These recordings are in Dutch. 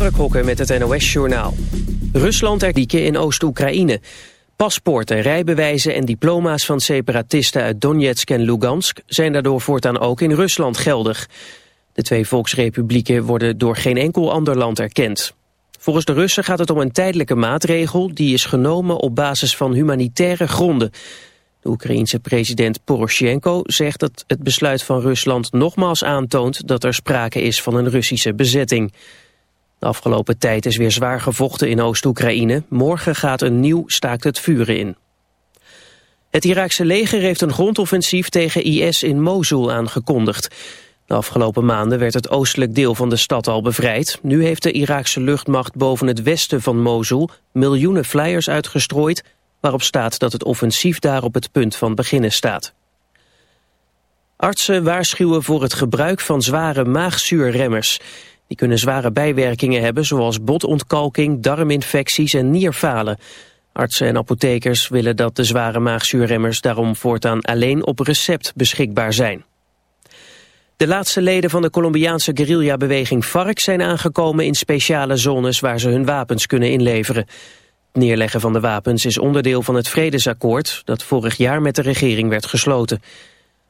Mark Hokker met het NOS-journaal. Rusland erdieken in Oost-Oekraïne. Paspoorten, rijbewijzen en diploma's van separatisten uit Donetsk en Lugansk... zijn daardoor voortaan ook in Rusland geldig. De twee volksrepublieken worden door geen enkel ander land erkend. Volgens de Russen gaat het om een tijdelijke maatregel... die is genomen op basis van humanitaire gronden... De Oekraïense president Poroshenko zegt dat het besluit van Rusland nogmaals aantoont dat er sprake is van een Russische bezetting. De afgelopen tijd is weer zwaar gevochten in Oost-Oekraïne. Morgen gaat een nieuw staakt het vuren in. Het Iraakse leger heeft een grondoffensief tegen IS in Mosul aangekondigd. De afgelopen maanden werd het oostelijk deel van de stad al bevrijd. Nu heeft de Iraakse luchtmacht boven het westen van Mosul miljoenen flyers uitgestrooid waarop staat dat het offensief daar op het punt van beginnen staat. Artsen waarschuwen voor het gebruik van zware maagzuurremmers. Die kunnen zware bijwerkingen hebben zoals botontkalking, darminfecties en nierfalen. Artsen en apothekers willen dat de zware maagzuurremmers daarom voortaan alleen op recept beschikbaar zijn. De laatste leden van de Colombiaanse guerrillabeweging FARC zijn aangekomen in speciale zones waar ze hun wapens kunnen inleveren neerleggen van de wapens is onderdeel van het vredesakkoord dat vorig jaar met de regering werd gesloten.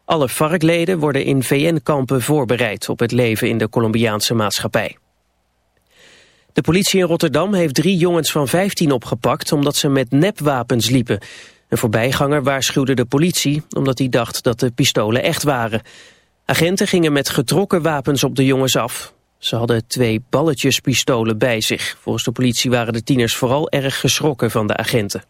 Alle FARC-leden worden in VN-kampen voorbereid op het leven in de Colombiaanse maatschappij. De politie in Rotterdam heeft drie jongens van 15 opgepakt omdat ze met nepwapens liepen. Een voorbijganger waarschuwde de politie omdat hij dacht dat de pistolen echt waren. Agenten gingen met getrokken wapens op de jongens af. Ze hadden twee balletjespistolen bij zich. Volgens de politie waren de tieners vooral erg geschrokken van de agenten.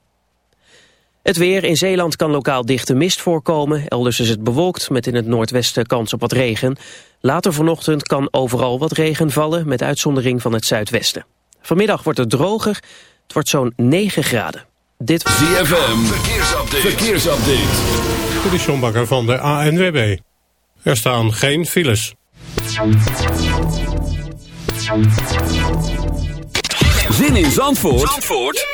Het weer. In Zeeland kan lokaal dichte mist voorkomen. Elders is het bewolkt met in het noordwesten kans op wat regen. Later vanochtend kan overal wat regen vallen met uitzondering van het zuidwesten. Vanmiddag wordt het droger. Het wordt zo'n 9 graden. Dit ZFM. Verkeersupdate. Verkeersupdate. Dit is van de ANWB. Er staan geen files. Zin in Zandvoort, Zandvoort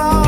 Oh.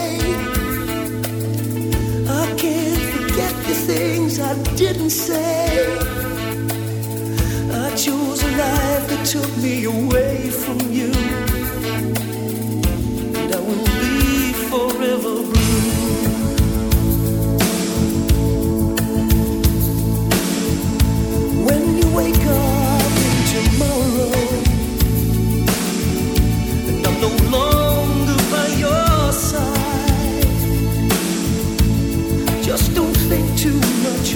didn't say. I chose a life that took me away.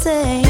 say.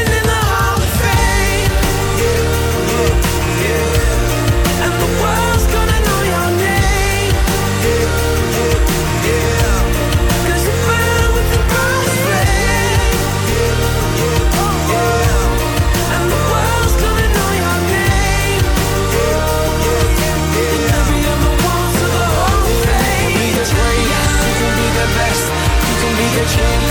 change.